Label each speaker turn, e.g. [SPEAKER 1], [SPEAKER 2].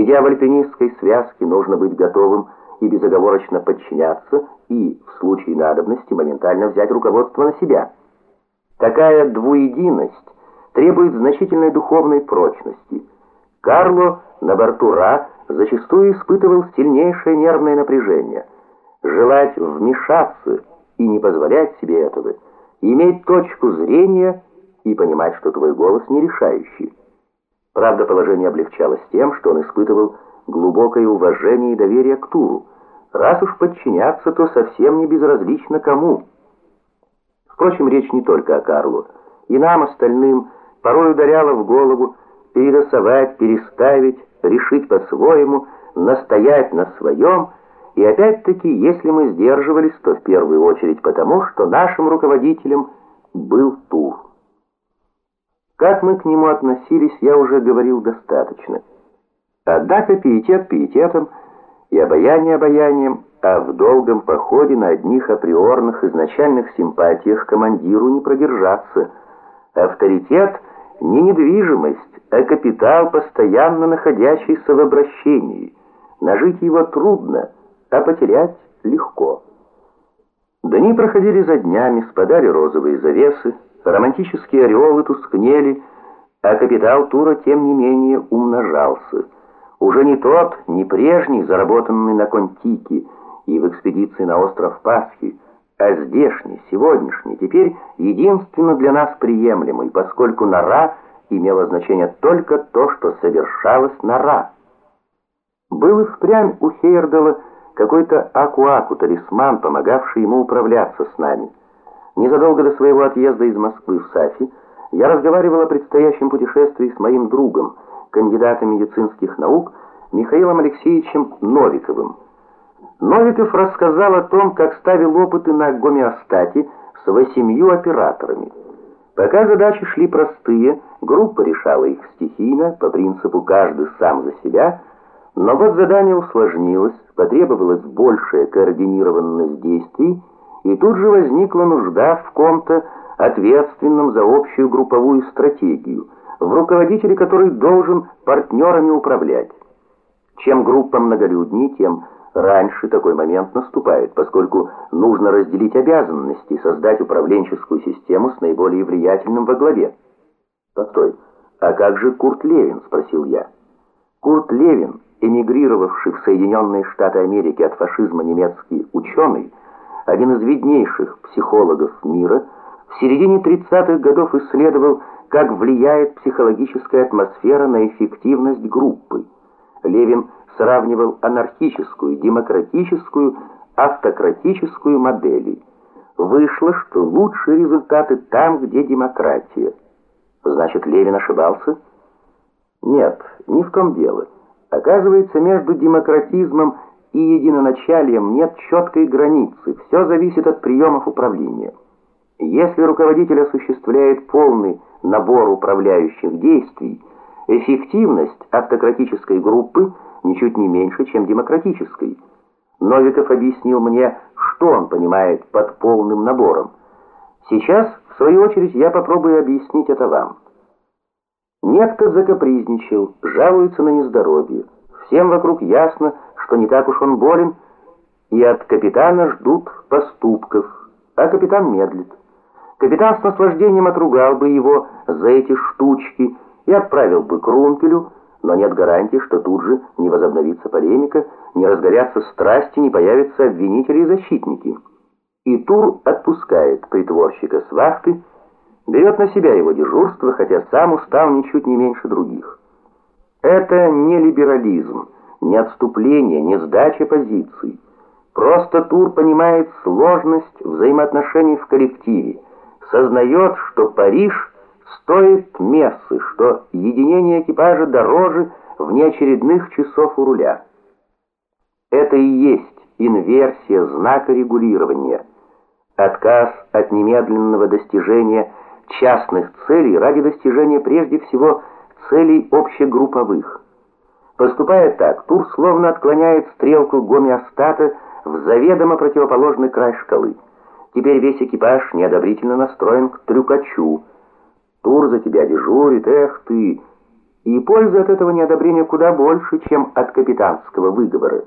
[SPEAKER 1] Идя в альпинистской связке, нужно быть готовым и безоговорочно подчиняться, и, в случае надобности, моментально взять руководство на себя. Такая двуединость требует значительной духовной прочности. Карло на борту Ра зачастую испытывал сильнейшее нервное напряжение. Желать вмешаться и не позволять себе этого, иметь точку зрения и понимать, что твой голос не решающий. Правда, положение облегчалось тем, что он испытывал глубокое уважение и доверие к Туру. Раз уж подчиняться, то совсем не безразлично кому. Впрочем, речь не только о Карлу. И нам, остальным, порой ударяло в голову перерисовать, переставить, решить по-своему, настоять на своем. И опять-таки, если мы сдерживались, то в первую очередь потому, что нашим руководителем был Тур. Как мы к нему относились, я уже говорил достаточно. Однако пиетет пиететом и обаяние обаянием, а в долгом походе на одних априорных изначальных симпатиях командиру не продержаться. Авторитет — не недвижимость, а капитал, постоянно находящийся в обращении. Нажить его трудно, а потерять легко. Дни проходили за днями, спадали розовые завесы, романтические ореолы тускнели, а капитал тура, тем не менее, умножался — уже не тот, не прежний, заработанный на Контике и в экспедиции на остров Пасхи, а здешний, сегодняшний, теперь единственно для нас приемлемый, поскольку нора имела значение только то, что совершалось нора. Был и впрямь у Хейердала какой-то акуаку, талисман, помогавший ему управляться с нами. Незадолго до своего отъезда из Москвы в Сафи я разговаривал о предстоящем путешествии с моим другом, кандидатом медицинских наук Михаилом Алексеевичем Новиковым. Новиков рассказал о том, как ставил опыты на гомеостате с восемью операторами. Пока задачи шли простые, группа решала их стихийно, по принципу «каждый сам за себя», но вот задание усложнилось, потребовалась большая координированность действий, и тут же возникла нужда в ком-то ответственном за общую групповую стратегию – в руководителе, который должен партнерами управлять. Чем группа многолюднее, тем раньше такой момент наступает, поскольку нужно разделить обязанности и создать управленческую систему с наиболее влиятельным во главе. «Постой, а как же Курт Левин?» – спросил я. Курт Левин, эмигрировавший в Соединенные Штаты Америки от фашизма немецкий ученый, один из виднейших психологов мира, в середине 30-х годов исследовал как влияет психологическая атмосфера на эффективность группы. Левин сравнивал анархическую, демократическую, автократическую модели. Вышло, что лучшие результаты там, где демократия. Значит, Левин ошибался? Нет, не в том дело. Оказывается, между демократизмом и единоначалием нет четкой границы. Все зависит от приемов управления. Если руководитель осуществляет полный набор управляющих действий, эффективность автократической группы ничуть не меньше, чем демократической. Новиков объяснил мне, что он понимает под полным набором. Сейчас, в свою очередь, я попробую объяснить это вам. Некто закапризничал, жалуется на нездоровье. Всем вокруг ясно, что не так уж он болен, и от капитана ждут поступков, а капитан медлит. Капитан с наслаждением отругал бы его за эти штучки и отправил бы к Румпелю, но нет гарантии, что тут же не возобновится полемика, не разгорятся страсти, не появятся обвинители и защитники. И Тур отпускает притворщика с вахты, берет на себя его дежурство, хотя сам устал ничуть не меньше других. Это не либерализм, не отступление, не сдача позиций. Просто Тур понимает сложность взаимоотношений в коллективе, сознает, что Париж стоит мессы, что единение экипажа дороже внеочередных часов у руля. Это и есть инверсия знака регулирования, отказ от немедленного достижения частных целей ради достижения прежде всего целей общегрупповых. Поступая так, Тур словно отклоняет стрелку гомеостата в заведомо противоположный край шкалы. Теперь весь экипаж неодобрительно настроен к трюкачу. Тур за тебя дежурит, эх ты. И пользы от этого неодобрения куда больше, чем от капитанского выговора.